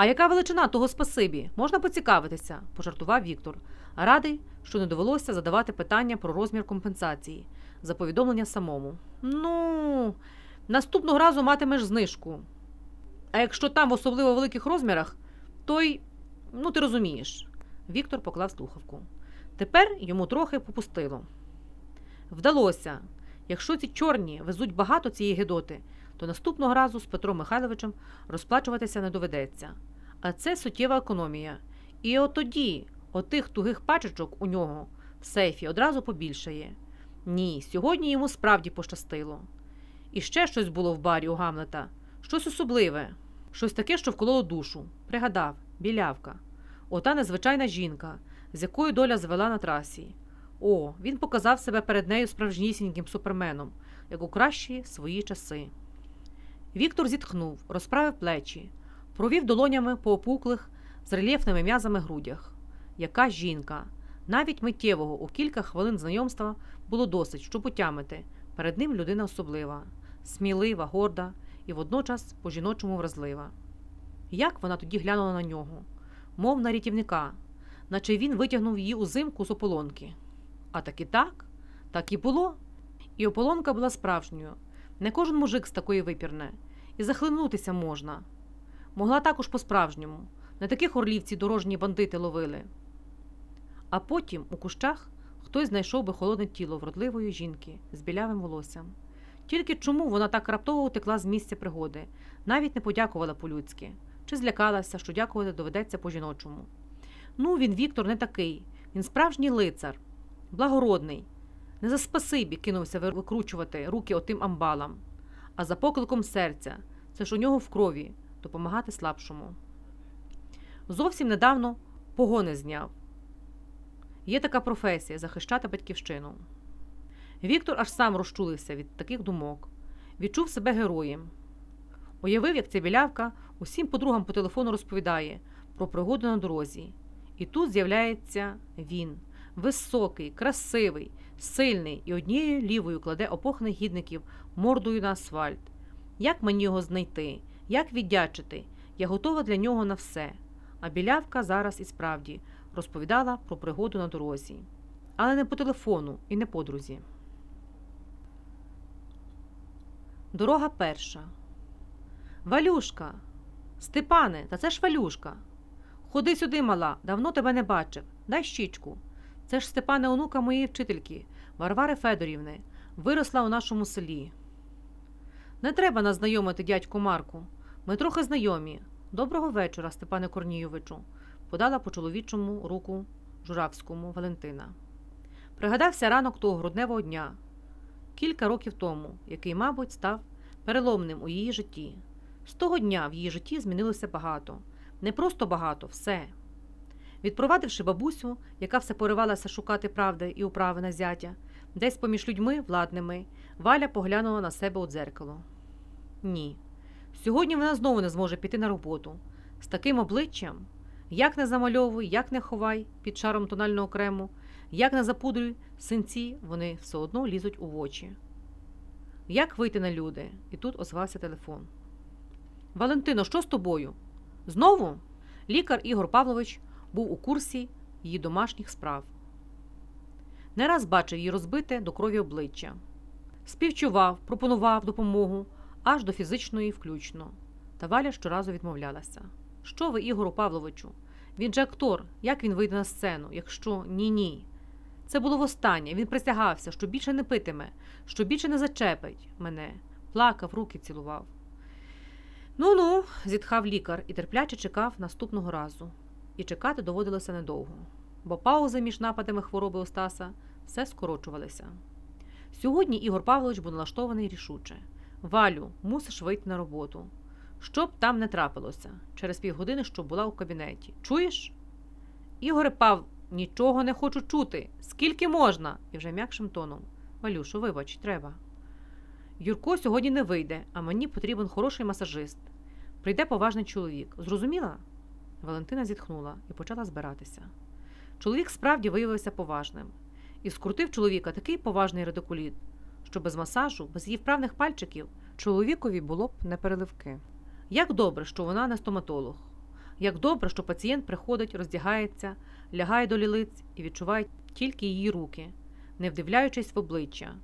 А яка величина того спасибі? Можна поцікавитися, пожартував Віктор. Радий, що не довелося задавати питання про розмір компенсації за повідомлення самому. Ну, наступного разу матимеш знижку. А якщо там в особливо великих розмірах, то й, ну ти розумієш. Віктор поклав слухавку. Тепер йому трохи попустило. Вдалося. Якщо ці чорні везуть багато цієї гидоти, то наступного разу з Петром Михайловичем розплачуватися не доведеться. А це суттєва економія. І от тоді отих тугих пачечок у нього в сейфі одразу побільшає. Ні, сьогодні йому справді пощастило. І ще щось було в барі у Гамлета, щось особливе, щось таке, що вкололо душу. Пригадав, білявка. Ота незвичайна жінка, з якою доля звела на трасі. О, він показав себе перед нею справжнісіньким суперменом, як у кращі свої часи. Віктор зітхнув, розправив плечі, провів долонями по опуклих з рельєфними м'язами грудях. Яка жінка! Навіть миттєвого у кілька хвилин знайомства було досить, щоб утямити. Перед ним людина особлива, смілива, горда і водночас по-жіночому вразлива. Як вона тоді глянула на нього, мов на рятівника, наче він витягнув її узимку з ополонки. А так і так, так і було. І ополонка була справжньою. Не кожен мужик з такої випірне, і захлинутися можна. Могла також по-справжньому. Не таких орлівці дорожні бандити ловили. А потім у кущах хтось знайшов би холодне тіло вродливої жінки з білявим волоссям. Тільки чому вона так раптово утекла з місця пригоди, навіть не подякувала по-людськи, чи злякалася, що дякувати доведеться по-жіночому. Ну, він Віктор не такий, він справжній лицар, благородний. Не за спасибі кинувся викручувати руки отим амбалам, а за покликом серця це ж у нього в крові допомагати слабшому. Зовсім недавно погони зняв. Є така професія захищати батьківщину. Віктор аж сам розчулився від таких думок, відчув себе героєм. Уявив, як ця білявка усім подругам по телефону розповідає про пригоду на дорозі. І тут з'являється він високий, красивий, сильний і однією лівою кладе опохних гідників мордою на асфальт. Як мені його знайти? Як віддячити? Я готова для нього на все. А білявка зараз і справді розповідала про пригоду на дорозі, але не по телефону і не подрузі. Дорога перша. Валюшка. Степане, та це ж Валюшка. Ходи сюди, мала, давно тебе не бачив. Дай щічку. Це ж Степане онука моєї вчительки, Варвари Федорівни, виросла у нашому селі. Не треба нас знайомити, дядьку Марку. Ми трохи знайомі. Доброго вечора, Степане Корнійовичу, подала по чоловічому руку Журавському Валентина. Пригадався ранок того грудневого дня, кілька років тому, який, мабуть, став переломним у її житті. З того дня в її житті змінилося багато. Не просто багато, все. Відпровадивши бабусю, яка все поривалася шукати правди і управи на зятя, десь поміж людьми владними, Валя поглянула на себе у дзеркало. Ні. Сьогодні вона знову не зможе піти на роботу. З таким обличчям, як не замальовуй, як не ховай під шаром тонального крему, як не запудрюй, синці вони все одно лізуть у очі. Як вийти на люди? І тут озвався телефон. Валентино, що з тобою? Знову? Лікар Ігор Павлович був у курсі її домашніх справ. Не раз бачив її розбите до крові обличчя. Співчував, пропонував допомогу аж до фізичної включно. Та Валя щоразу відмовлялася. Що ви, Ігору Павловичу? Він же актор, як він вийде на сцену, якщо ні ні. Це було востаннє. Він присягався, що більше не питиме, що більше не зачепить мене, плакав, руки цілував. Ну ну, зітхав лікар і терпляче чекав наступного разу. І чекати доводилося недовго, бо паузи між нападами хвороби у Стаса все скорочувалися. Сьогодні Ігор Павлович був налаштований рішуче. Валю, мусиш вийти на роботу. Щоб там не трапилося, через півгодини, щоб була у кабінеті. Чуєш? Ігоре Пав, нічого не хочу чути. Скільки можна? І вже м'якшим тоном. Валюшу, вибач, треба. Юрко сьогодні не вийде, а мені потрібен хороший масажист. Прийде поважний чоловік. Зрозуміла? Валентина зітхнула і почала збиратися. Чоловік справді виявився поважним і скрутив чоловіка такий поважний редикуліт, що без масажу, без її вправних пальчиків, чоловікові було б не переливки. Як добре, що вона не стоматолог. Як добре, що пацієнт приходить, роздягається, лягає до лілиць і відчуває тільки її руки, не вдивляючись в обличчя.